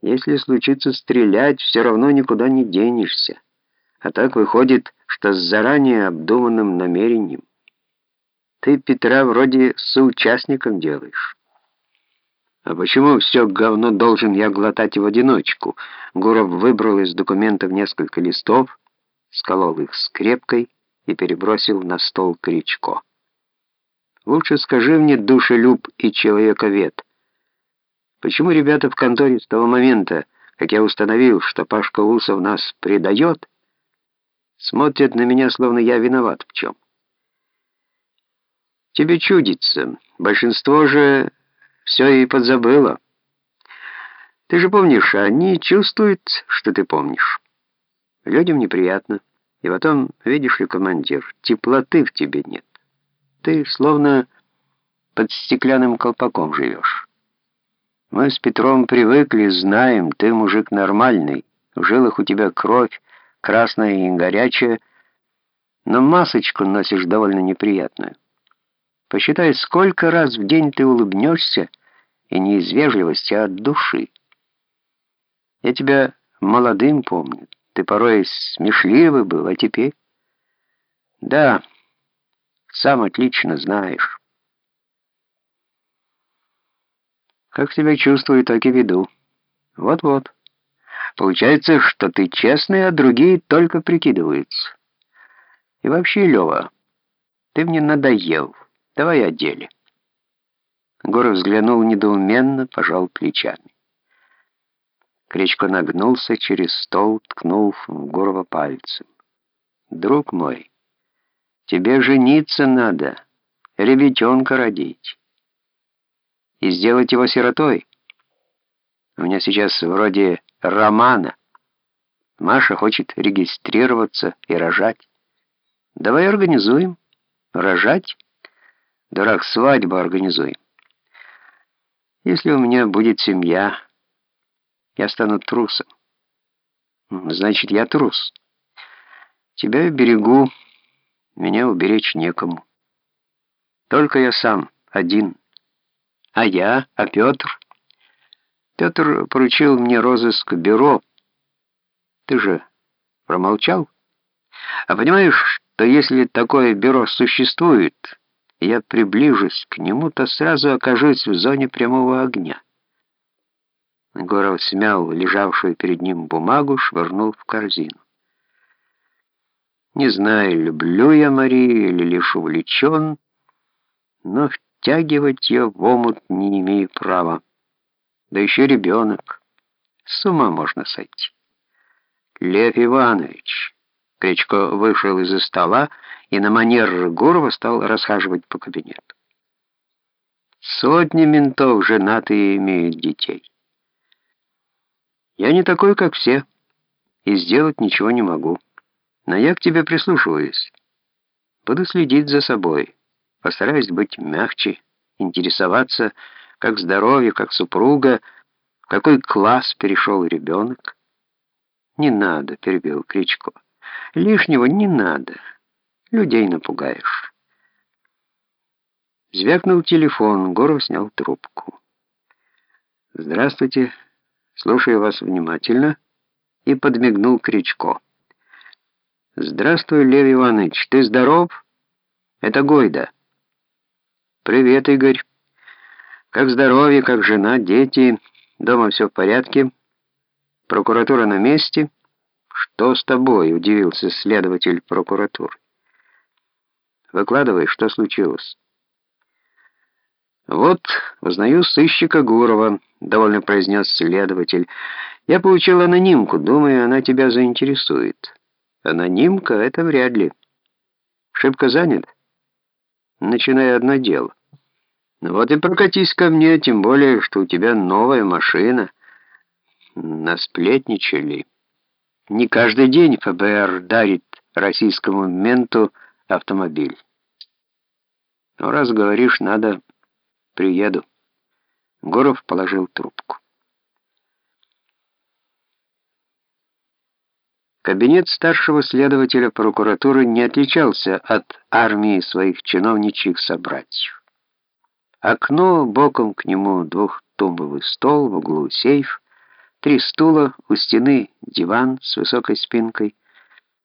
Если случится стрелять, все равно никуда не денешься. А так выходит, что с заранее обдуманным намерением. Ты Петра вроде соучастником делаешь. А почему все говно должен я глотать в одиночку? Гуров выбрал из документов несколько листов, сколол их скрепкой и перебросил на стол Кричко. Лучше скажи мне, душелюб и человековед, почему ребята в конторе с того момента, как я установил, что Пашка Усов нас предает, смотрят на меня, словно я виноват в чем? Тебе чудится. Большинство же все и подзабыло. Ты же помнишь, они чувствуют, что ты помнишь. Людям неприятно. И потом, видишь ли, командир, теплоты в тебе нет. Ты словно под стеклянным колпаком живешь. Мы с Петром привыкли, знаем, ты мужик нормальный, в жилах у тебя кровь, красная и горячая, но масочку носишь довольно неприятную. Посчитай, сколько раз в день ты улыбнешься, и не из вежливости, а от души. Я тебя молодым помню, ты порой смешливый был, а теперь... Да, сам отлично знаешь. Как себя чувствую, так и веду. Вот-вот. Получается, что ты честный, а другие только прикидываются. И вообще, Лева, ты мне надоел. Давай о деле. Горов взглянул недоуменно, пожал плечами. Кричко нагнулся через стол, ткнув в Гурова пальцем. «Друг мой, тебе жениться надо, ребятенка родить. И сделать его сиротой. У меня сейчас вроде романа. Маша хочет регистрироваться и рожать. Давай организуем. Рожать? Дурак, свадьбу организуем. Если у меня будет семья, я стану трусом. Значит, я трус. Тебя берегу, меня уберечь некому. Только я сам, один. А я, а Петр? Петр поручил мне розыск бюро. Ты же промолчал? А понимаешь, что если такое бюро существует, я приближусь к нему, то сразу окажусь в зоне прямого огня. Горов смял лежавшую перед ним бумагу, швырнул в корзину. Не знаю, люблю я Марию или лишь увлечен, но втягивать ее в омут не имею права. Да еще ребенок. С ума можно сойти. Лев Иванович. Кричко вышел из-за стола и на манер Гурова стал расхаживать по кабинету. Сотни ментов женатые имеют детей. Я не такой, как все, и сделать ничего не могу. Но я к тебе прислушиваюсь. Буду следить за собой. Постараюсь быть мягче, интересоваться, как здоровье, как супруга, в какой класс перешел ребенок. «Не надо», — перебил Кричко. «Лишнего не надо. Людей напугаешь». Звякнул телефон, Горов снял трубку. «Здравствуйте». Слушаю вас внимательно. И подмигнул Кричко. Здравствуй, Лев Иванович, ты здоров? Это Гойда. Привет, Игорь. Как здоровье, как жена, дети? Дома все в порядке? Прокуратура на месте? Что с тобой? Удивился следователь прокуратуры. Выкладывай, что случилось. Вот, узнаю сыщика Гурова. — довольно произнес следователь. «Я получил анонимку, думаю, она тебя заинтересует». «Анонимка — это вряд ли. Шибко занят?» «Начинай одно дело». «Вот и прокатись ко мне, тем более, что у тебя новая машина». Насплетничали. Не каждый день ФБР дарит российскому менту автомобиль. Но раз говоришь, надо, приеду. Гуров положил трубку. Кабинет старшего следователя прокуратуры не отличался от армии своих чиновничьих собратьев. Окно, боком к нему двухтумбовый стол, в углу сейф, Три стула, у стены диван с высокой спинкой,